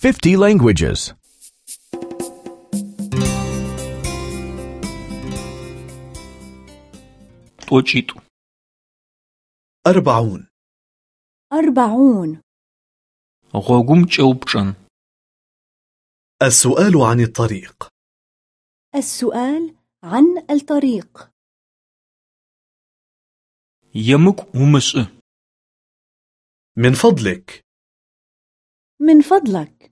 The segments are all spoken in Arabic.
50 languages. 40 40 40 غوغوم تشوبشن السؤال عن الطريق. السؤال عن الطريق. يمك همش من فضلك. من فضلك.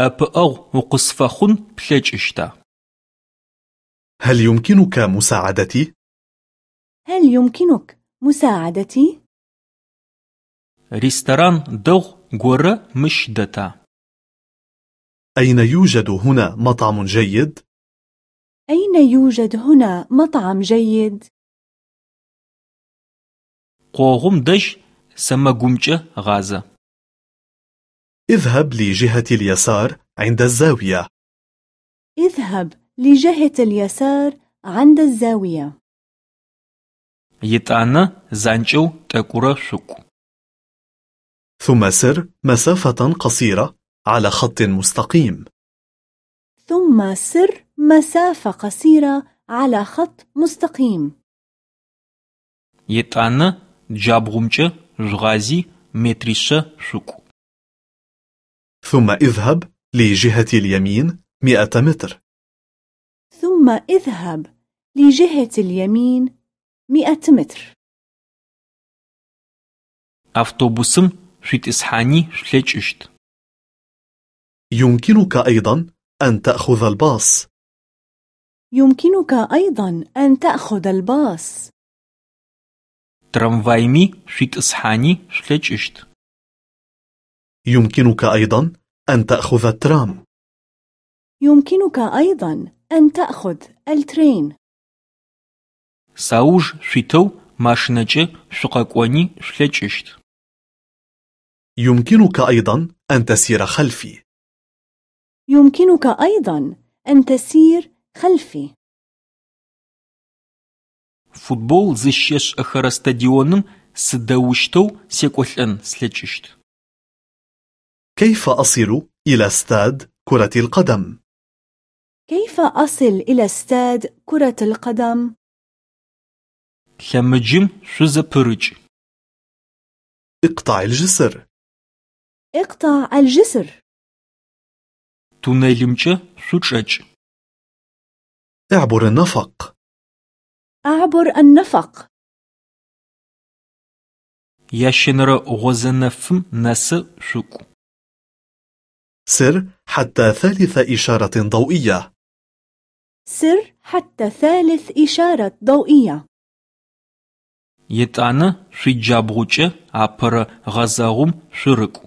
أبأغ وقصفخن بلجشتا هل يمكنك مساعدتي؟ هل يمكنك مساعدتي؟ ريستران دوغ غورة مشدتا أين يوجد هنا مطعم جيد؟ أين يوجد هنا مطعم جيد؟ قوغم دج سمغومچه غازه اذهب لجهة اليسار عند الزاوية. اذهب لجهة اليسار عند الزاوية. يتعنى زانجو تكورا شوكو ثم سر مسافة قصيرة على خط مستقيم. ثم سر مسافة قصيرة على خط مستقيم. يتعنى جابغمجة جغازي متريشا شوكو ثم اذهب لجهة اليمين مئة متر. ثم اذهب لجهة اليمين مئة متر. أفطوبوسم شتسحاني شلتشت يمكنك أيضا أن تأخذ الباص. يمكنك أيضا أن تأخذ الباص. ترامفايمي شتسحاني شلتشت يمكنك أيضا أن تأخذ الترام يمكنك أيضا أن تأخذ الترين Сауж шъуитэу машинэкӏэ шъукъэкӏони шъулъэкӏыщт. يمكنك أيضا أن تسير خلفي يمكنك أيضا أن تسير خلفي Футбол зыщешӏэхэрэ стадионым сыдэущтэу секӏолӏэн слъэкӏыщт. كيف أصل إلى استاد كرة القدم؟ كيف أصل إلى استاد كرة القدم؟ لمجم سوزبرج اقطع الجسر. اقطع الجسر. تونيلمجة سوچج اعبر النفق. أعبر النفق. يا يشنر غوزنفم نس شوكو سر حتى ثالث إشارة ضوئية سر حتى ثالث إشارة ضوئية Етӏанэ шъуиджабгъукӏэ апэрэ гъэзэгъум шъурыкӏу.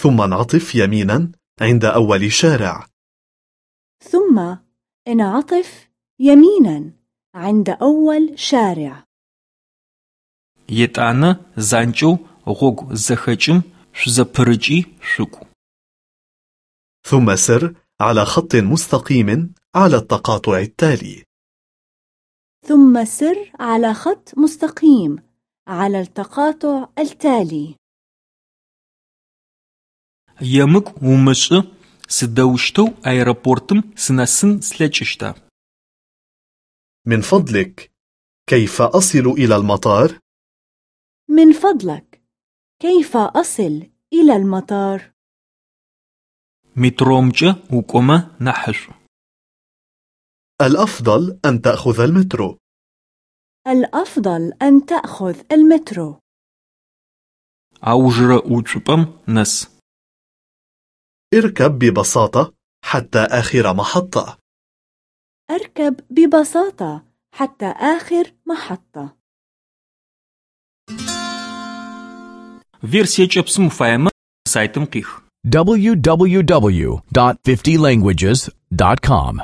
ثم انعطف يمينا عند أول شارع ثم انعطف يمينا عند أول شارع Етӏанэ занкӏэу гъогу зэхэкӏым шъузэпырыкӏи шъукӏу. ثم سر على خط مستقيم على التقاطع التالي ثم سر على خط مستقيم على التقاطع التالي Емыкӏу умышӏы сыдэущтэу аэропортым сынэсын слъэкӏыщта? من فضلك كيف أصل إلى المطار؟ من فضلك كيف أصل إلى المطار؟ مترومجة وكما نحش الأفضل أن تأخذ المترو. الأفضل أن تأخذ المترو. أوجر أوتشبم نس. اركب ببساطة حتى آخر محطة. اركب ببساطة حتى آخر محطة. Версия кӏэпсым уфаемэ сайтым къих. www.50languages.com